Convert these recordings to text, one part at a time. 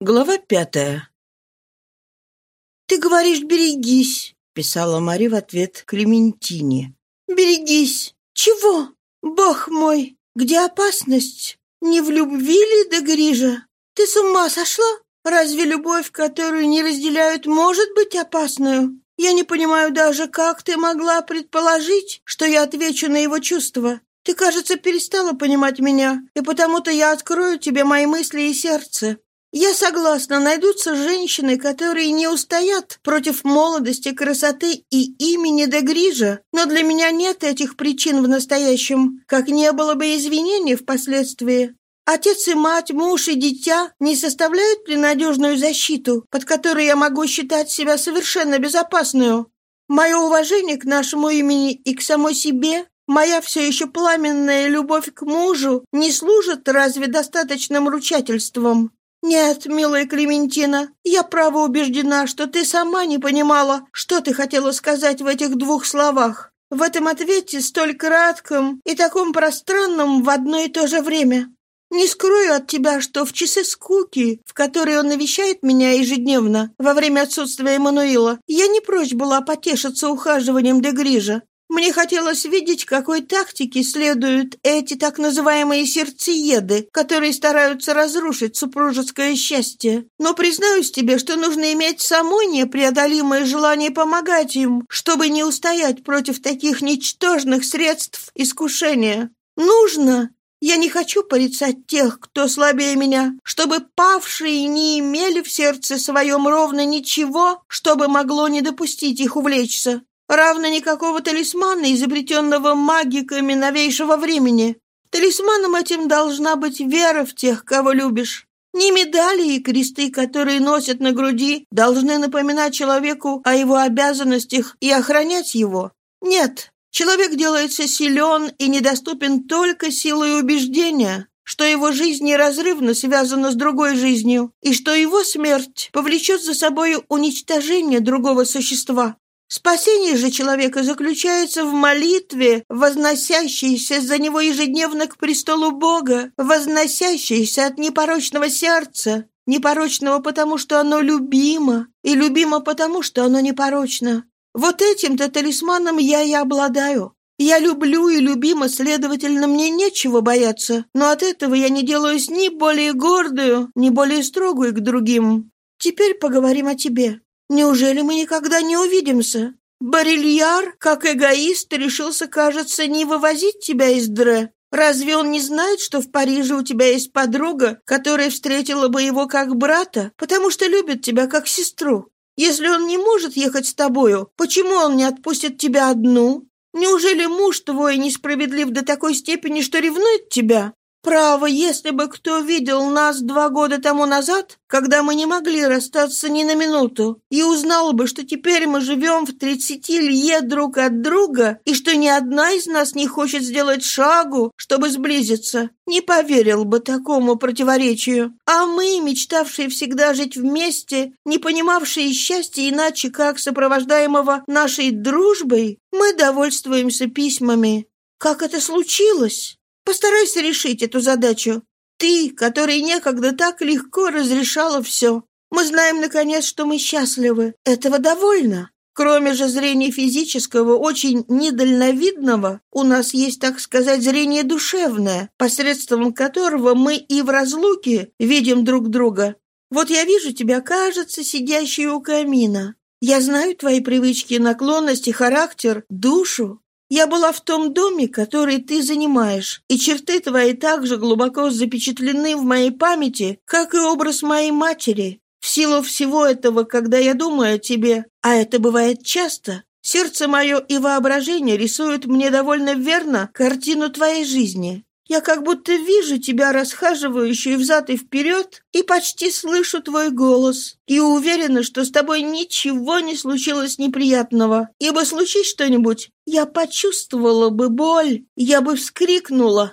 Глава пятая. «Ты говоришь, берегись», — писала Мари в ответ Клементине. «Берегись! Чего? Бог мой, где опасность? Не в любви ли до Грижа? Ты с ума сошла? Разве любовь, которую не разделяют, может быть опасную? Я не понимаю даже, как ты могла предположить, что я отвечу на его чувства. Ты, кажется, перестала понимать меня, и потому-то я открою тебе мои мысли и сердце. Я согласна, найдутся женщины, которые не устоят против молодости, красоты и имени де Грижа, но для меня нет этих причин в настоящем, как не было бы извинений впоследствии. Отец и мать, муж и дитя не составляют ли надежную защиту, под которой я могу считать себя совершенно безопасную? Мое уважение к нашему имени и к самой себе, моя все еще пламенная любовь к мужу не служат разве достаточным ручательством? «Нет, милая Клементина, я право убеждена, что ты сама не понимала, что ты хотела сказать в этих двух словах. В этом ответе столь кратком и таком пространном в одно и то же время. Не скрою от тебя, что в часы скуки, в которые он навещает меня ежедневно во время отсутствия Эммануила, я не прочь была потешиться ухаживанием де Грижа. Мне хотелось видеть, какой тактике следуют эти так называемые сердцееды, которые стараются разрушить супружеское счастье. Но признаюсь тебе, что нужно иметь самой непреодолимое желание помогать им, чтобы не устоять против таких ничтожных средств искушения. Нужно, я не хочу порицать тех, кто слабее меня, чтобы павшие не имели в сердце своем ровно ничего, чтобы могло не допустить их увлечься равно никакого талисмана, изобретенного магиками новейшего времени. Талисманом этим должна быть вера в тех, кого любишь. Не медали и кресты, которые носят на груди, должны напоминать человеку о его обязанностях и охранять его. Нет, человек делается силен и недоступен только силой убеждения, что его жизнь неразрывно связана с другой жизнью, и что его смерть повлечет за собой уничтожение другого существа. Спасение же человека заключается в молитве, возносящейся за него ежедневно к престолу Бога, возносящейся от непорочного сердца, непорочного потому, что оно любимо, и любимо потому, что оно непорочно. Вот этим-то талисманом я и обладаю. Я люблю и любима, следовательно, мне нечего бояться, но от этого я не делаюсь ни более гордую, ни более строгую к другим. Теперь поговорим о тебе. Неужели мы никогда не увидимся? Барильяр, как эгоист, решился, кажется, не вывозить тебя из Дре. Разве он не знает, что в Париже у тебя есть подруга, которая встретила бы его как брата, потому что любит тебя как сестру? Если он не может ехать с тобою, почему он не отпустит тебя одну? Неужели муж твой несправедлив до такой степени, что ревнует тебя? Право, если бы кто видел нас два года тому назад, когда мы не могли расстаться ни на минуту, и узнал бы, что теперь мы живем в тридцати лье друг от друга, и что ни одна из нас не хочет сделать шагу, чтобы сблизиться, не поверил бы такому противоречию. А мы, мечтавшие всегда жить вместе, не понимавшие счастья иначе, как сопровождаемого нашей дружбой, мы довольствуемся письмами. Как это случилось? Постарайся решить эту задачу. Ты, которая некогда так легко разрешала все. Мы знаем, наконец, что мы счастливы. Этого довольно. Кроме же зрения физического, очень недальновидного, у нас есть, так сказать, зрение душевное, посредством которого мы и в разлуке видим друг друга. Вот я вижу тебя, кажется, сидящей у камина. Я знаю твои привычки, наклонности, характер, душу. Я была в том доме, который ты занимаешь, и черты твои так же глубоко запечатлены в моей памяти, как и образ моей матери. В силу всего этого, когда я думаю о тебе, а это бывает часто, сердце мое и воображение рисуют мне довольно верно картину твоей жизни. Я как будто вижу тебя, расхаживающую взад и вперед, и почти слышу твой голос, и уверена, что с тобой ничего не случилось неприятного, ибо случись что-нибудь, я почувствовала бы боль, я бы вскрикнула.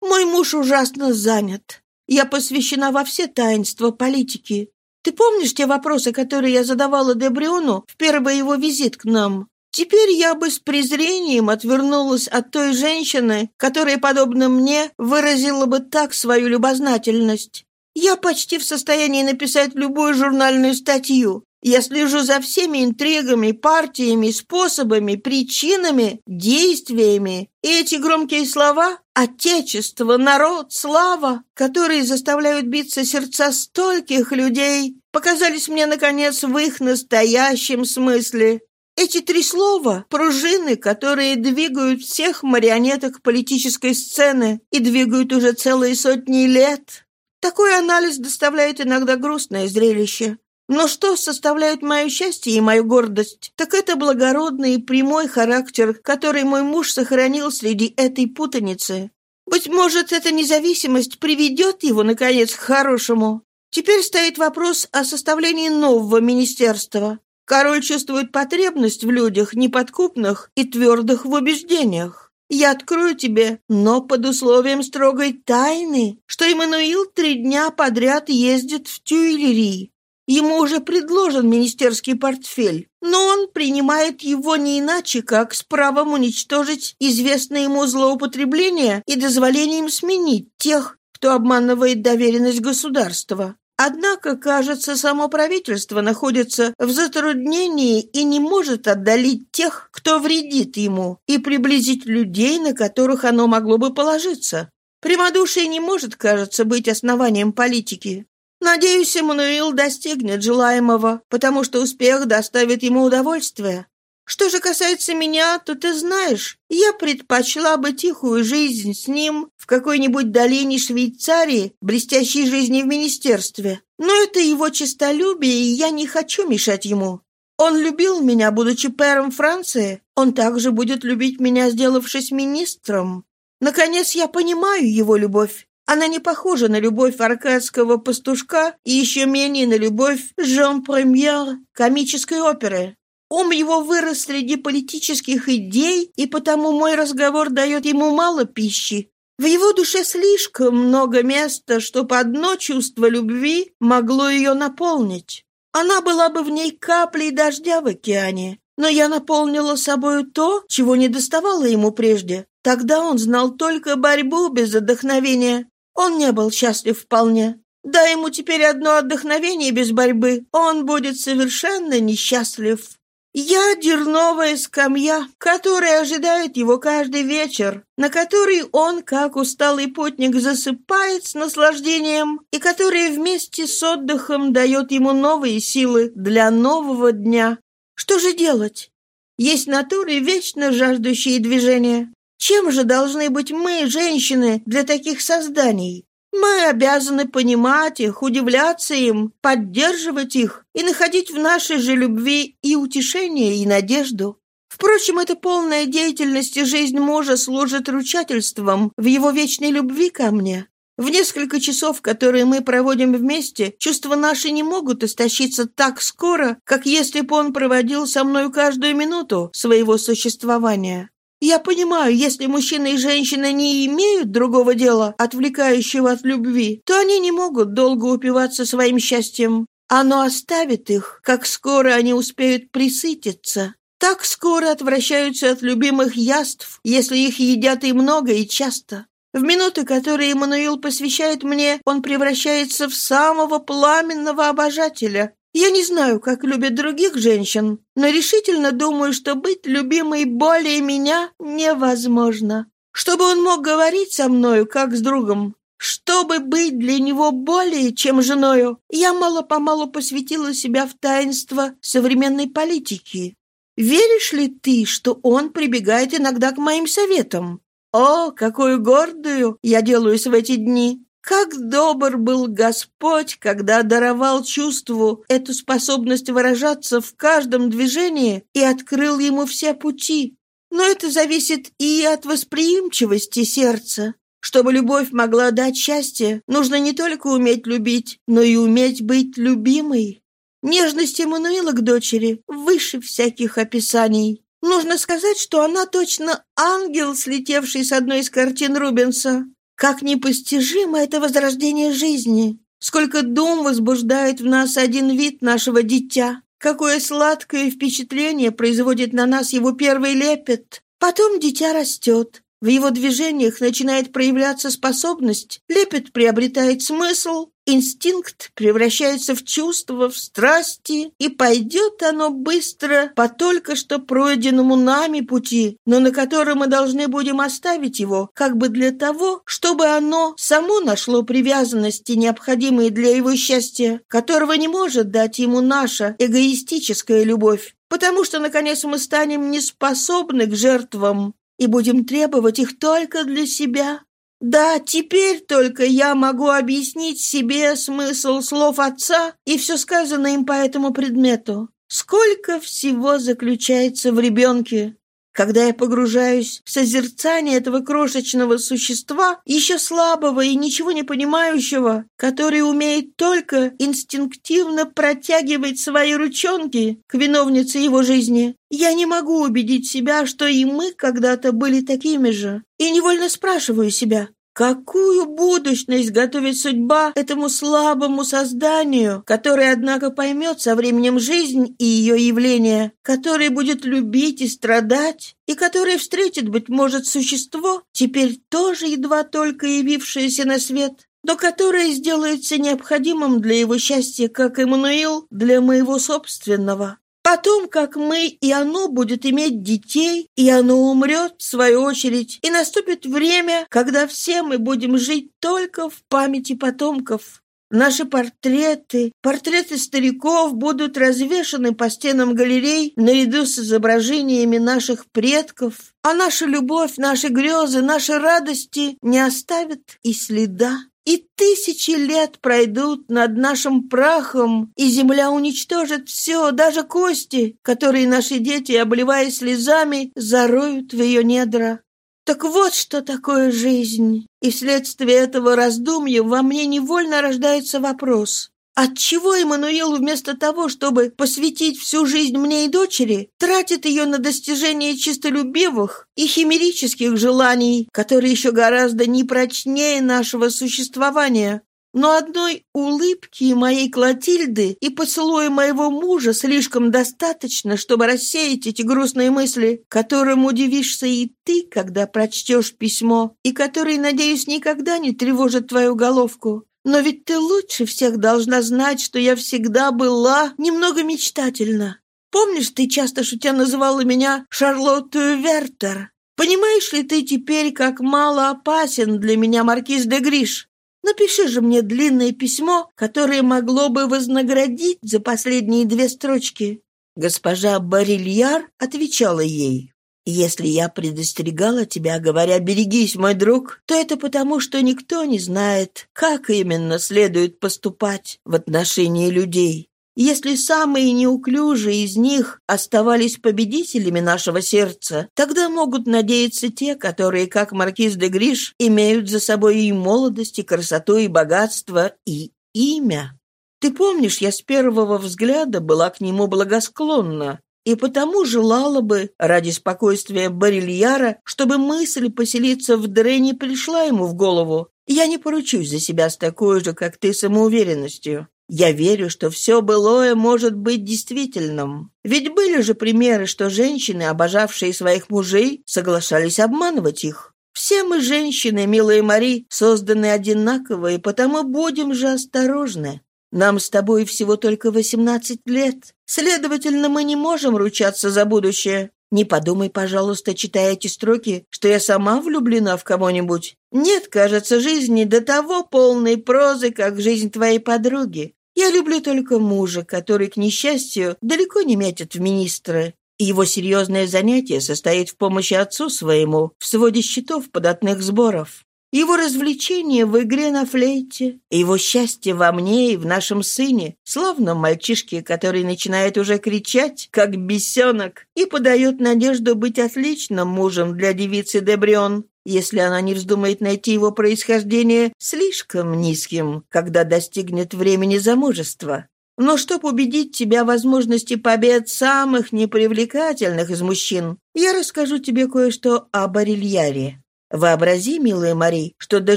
Мой муж ужасно занят. Я посвящена во все таинства политики. Ты помнишь те вопросы, которые я задавала Дебриону в первый его визит к нам? Теперь я бы с презрением отвернулась от той женщины, которая, подобно мне, выразила бы так свою любознательность. Я почти в состоянии написать любую журнальную статью. Я слежу за всеми интригами, партиями, способами, причинами, действиями. И эти громкие слова «отечество», «народ», «слава», которые заставляют биться сердца стольких людей, показались мне, наконец, в их настоящем смысле. Эти три слова — пружины, которые двигают всех марионеток политической сцены и двигают уже целые сотни лет. Такой анализ доставляет иногда грустное зрелище. Но что составляет мое счастье и мою гордость, так это благородный и прямой характер, который мой муж сохранил среди этой путаницы. Быть может, эта независимость приведет его, наконец, к хорошему. Теперь стоит вопрос о составлении нового министерства. Король чувствует потребность в людях неподкупных и твердых в убеждениях. Я открою тебе, но под условием строгой тайны, что Эммануил три дня подряд ездит в Тюильри, Ему уже предложен министерский портфель, но он принимает его не иначе, как с правом уничтожить известное ему злоупотребление и дозволением сменить тех, кто обманывает доверенность государства. Однако, кажется, само правительство находится в затруднении и не может отдалить тех, кто вредит ему, и приблизить людей, на которых оно могло бы положиться. Прямодушие не может, кажется, быть основанием политики. Надеюсь, Эммануил достигнет желаемого, потому что успех доставит ему удовольствие. Что же касается меня, то ты знаешь, я предпочла бы тихую жизнь с ним в какой-нибудь долине Швейцарии, блестящей жизни в министерстве. Но это его честолюбие, и я не хочу мешать ему. Он любил меня, будучи пэром Франции. Он также будет любить меня, сделавшись министром. Наконец, я понимаю его любовь. Она не похожа на любовь аркадского пастушка и еще менее на любовь Жан-Премьер комической оперы. Ум его вырос среди политических идей, и потому мой разговор дает ему мало пищи. В его душе слишком много места, чтобы одно чувство любви могло ее наполнить. Она была бы в ней каплей дождя в океане, но я наполнила собою то, чего не доставало ему прежде. Тогда он знал только борьбу без вдохновения, он не был счастлив вполне. Дай ему теперь одно отдохновение без борьбы, он будет совершенно несчастлив. Я дерновая скамья, которая ожидает его каждый вечер, на который он, как усталый путник, засыпает с наслаждением и которая вместе с отдыхом дает ему новые силы для нового дня. Что же делать? Есть натуры, вечно жаждущие движения. Чем же должны быть мы, женщины, для таких созданий? Мы обязаны понимать их, удивляться им, поддерживать их и находить в нашей же любви и утешение, и надежду. Впрочем, эта полная деятельность и жизнь мужа служит ручательством в его вечной любви ко мне. В несколько часов, которые мы проводим вместе, чувства наши не могут истощиться так скоро, как если бы он проводил со мной каждую минуту своего существования. Я понимаю, если мужчина и женщина не имеют другого дела, отвлекающего от любви, то они не могут долго упиваться своим счастьем. Оно оставит их, как скоро они успеют присытиться. Так скоро отвращаются от любимых яств, если их едят и много, и часто. В минуты, которые Эммануил посвящает мне, он превращается в самого пламенного обожателя, я не знаю, как любят других женщин, но решительно думаю, что быть любимой более меня невозможно. Чтобы он мог говорить со мною, как с другом, чтобы быть для него более, чем женою, я мало-помалу посвятила себя в таинство современной политики. Веришь ли ты, что он прибегает иногда к моим советам? О, какую гордую я делаюсь в эти дни! Как добр был Господь, когда даровал чувству эту способность выражаться в каждом движении и открыл ему все пути. Но это зависит и от восприимчивости сердца. Чтобы любовь могла дать счастье, нужно не только уметь любить, но и уметь быть любимой. Нежность Эммануила к дочери выше всяких описаний. Нужно сказать, что она точно ангел, слетевший с одной из картин Рубенса. Как непостижимо это возрождение жизни! Сколько дум возбуждает в нас один вид нашего дитя! Какое сладкое впечатление производит на нас его первый лепет! Потом дитя растет. В его движениях начинает проявляться способность, лепет приобретает смысл, инстинкт превращается в чувство, в страсти, и пойдет оно быстро по только что пройденному нами пути, но на котором мы должны будем оставить его, как бы для того, чтобы оно само нашло привязанности, необходимые для его счастья, которого не может дать ему наша эгоистическая любовь. Потому что, наконец, мы станем неспособны к жертвам, и будем требовать их только для себя. Да, теперь только я могу объяснить себе смысл слов отца и все сказанное им по этому предмету. Сколько всего заключается в ребенке. Когда я погружаюсь в созерцание этого крошечного существа, еще слабого и ничего не понимающего, который умеет только инстинктивно протягивать свои ручонки к виновнице его жизни, я не могу убедить себя, что и мы когда-то были такими же. И невольно спрашиваю себя, Какую будущность готовит судьба этому слабому созданию, которое, однако, поймет со временем жизнь и ее явление, которое будет любить и страдать, и которое встретит, быть может, существо, теперь тоже едва только явившееся на свет, но которое сделается необходимым для его счастья, как Эммануил для моего собственного. Потом, как мы, и оно будет иметь детей, и оно умрет, в свою очередь, и наступит время, когда все мы будем жить только в памяти потомков. Наши портреты, портреты стариков будут развешаны по стенам галерей наряду с изображениями наших предков, а наша любовь, наши грезы, наши радости не оставят и следа. И тысячи лет пройдут над нашим прахом, и земля уничтожит все, даже кости, которые наши дети, обливаясь слезами, зароют в ее недра. Так вот, что такое жизнь. И вследствие этого раздумья во мне невольно рождается вопрос. Отчего Эммануил вместо того, чтобы посвятить всю жизнь мне и дочери, тратит ее на достижение чистолюбивых и химерических желаний, которые еще гораздо непрочнее нашего существования? Но одной улыбки моей Клотильды и поцелуя моего мужа слишком достаточно, чтобы рассеять эти грустные мысли, которым удивишься и ты, когда прочтешь письмо, и которые, надеюсь, никогда не тревожат твою головку. Но ведь ты лучше всех должна знать, что я всегда была немного мечтательна. Помнишь, ты часто шутя называла меня Шарлотту Вертер? Понимаешь ли ты теперь, как мало опасен для меня маркиз де Гриш? Напиши же мне длинное письмо, которое могло бы вознаградить за последние две строчки». Госпожа Барильяр отвечала ей. Если я предостерегала тебя, говоря «берегись, мой друг», то это потому, что никто не знает, как именно следует поступать в отношении людей. Если самые неуклюжие из них оставались победителями нашего сердца, тогда могут надеяться те, которые, как маркиз де Гриш, имеют за собой и молодость, и красоту, и богатство, и имя. Ты помнишь, я с первого взгляда была к нему благосклонна, и потому желала бы, ради спокойствия Барильяра, чтобы мысль поселиться в Дре не пришла ему в голову. Я не поручусь за себя с такой же, как ты, самоуверенностью. Я верю, что все былое может быть действительным. Ведь были же примеры, что женщины, обожавшие своих мужей, соглашались обманывать их. Все мы, женщины, милые Мари, созданы одинаково, и потому будем же осторожны. Нам с тобой всего только восемнадцать лет. Следовательно, мы не можем ручаться за будущее. Не подумай, пожалуйста, читая эти строки, что я сама влюблена в кого-нибудь. Нет, кажется, жизни до того полной прозы, как жизнь твоей подруги. Я люблю только мужа, который, к несчастью, далеко не метит в министры. его серьезное занятие состоит в помощи отцу своему в своде счетов податных сборов его развлечение в игре на флейте, его счастье во мне и в нашем сыне, славном мальчишке, который начинает уже кричать, как бесенок, и подает надежду быть отличным мужем для девицы Дебрион, если она не вздумает найти его происхождение слишком низким, когда достигнет времени замужества. Но чтобы убедить тебя в возможности побед самых непривлекательных из мужчин, я расскажу тебе кое-что о Барильяре. Вообрази, милая Мари, что до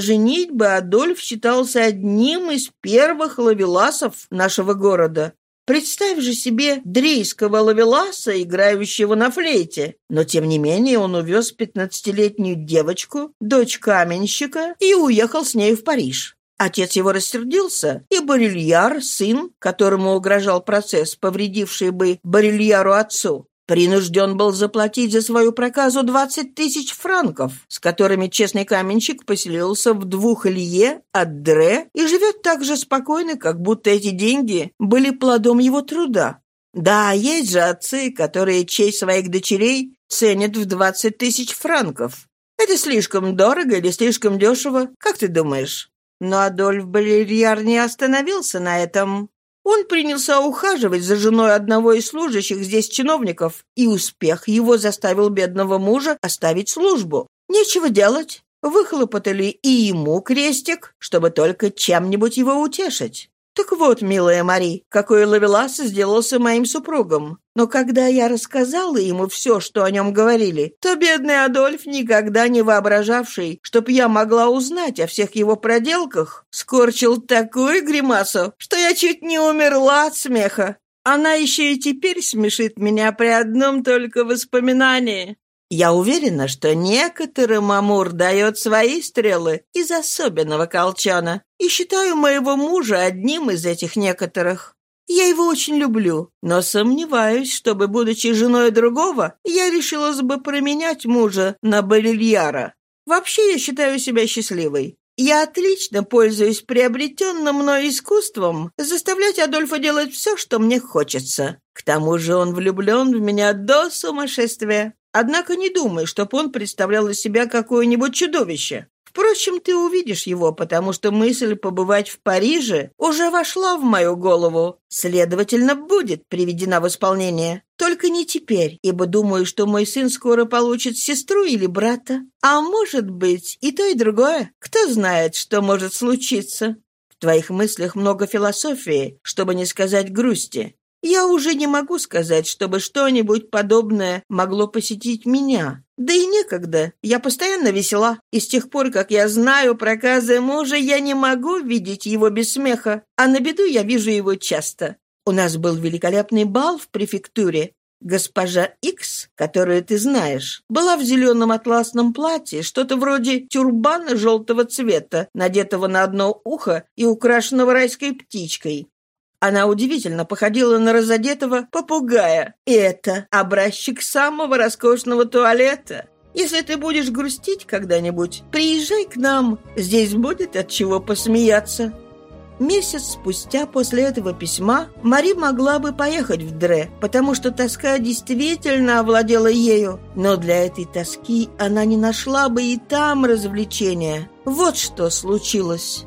женитьбы Адольф считался одним из первых лавеласов нашего города. Представь же себе дрейского лавеласа, играющего на флейте. Но, тем не менее, он увез пятнадцатилетнюю девочку, дочь каменщика, и уехал с ней в Париж. Отец его рассердился, и Барильяр, сын, которому угрожал процесс, повредивший бы Барильяру отцу, принужден был заплатить за свою проказу 20 тысяч франков, с которыми честный каменщик поселился в двух лье от Дре и живет так же спокойно, как будто эти деньги были плодом его труда. Да, есть же отцы, которые честь своих дочерей ценят в 20 тысяч франков. Это слишком дорого или слишком дешево, как ты думаешь? Но Адольф Балерьяр не остановился на этом. Он принялся ухаживать за женой одного из служащих здесь чиновников, и успех его заставил бедного мужа оставить службу. Нечего делать. Выхлопотали и ему крестик, чтобы только чем-нибудь его утешить. Так вот, милая Мари, какой Лавелас сделался моим супругом. Но когда я рассказала ему все, что о нем говорили, то бедный Адольф, никогда не воображавший, чтоб я могла узнать о всех его проделках, скорчил такую гримасу, что я чуть не умерла от смеха. Она еще и теперь смешит меня при одном только воспоминании. Я уверена, что некоторым Амур дает свои стрелы из особенного колчана, и считаю моего мужа одним из этих некоторых. Я его очень люблю, но сомневаюсь, чтобы, будучи женой другого, я решилась бы променять мужа на Балильяра. Вообще я считаю себя счастливой. Я отлично пользуюсь приобретенным мной искусством заставлять Адольфа делать все, что мне хочется. К тому же он влюблен в меня до сумасшествия. Однако не думай, чтоб он представлял из себя какое-нибудь чудовище. Впрочем, ты увидишь его, потому что мысль побывать в Париже уже вошла в мою голову. Следовательно, будет приведена в исполнение. Только не теперь, ибо думаю, что мой сын скоро получит сестру или брата. А может быть, и то, и другое. Кто знает, что может случиться. В твоих мыслях много философии, чтобы не сказать грусти. Я уже не могу сказать, чтобы что-нибудь подобное могло посетить меня. Да и некогда. Я постоянно весела. И с тех пор, как я знаю проказы мужа, я не могу видеть его без смеха. А на беду я вижу его часто. У нас был великолепный бал в префектуре. Госпожа Икс, которую ты знаешь, была в зеленом атласном платье, что-то вроде тюрбана желтого цвета, надетого на одно ухо и украшенного райской птичкой. Она удивительно походила на разодетого попугая. И это образчик самого роскошного туалета. Если ты будешь грустить когда-нибудь, приезжай к нам. Здесь будет от чего посмеяться». Месяц спустя после этого письма Мари могла бы поехать в Дре, потому что тоска действительно овладела ею. Но для этой тоски она не нашла бы и там развлечения. Вот что случилось.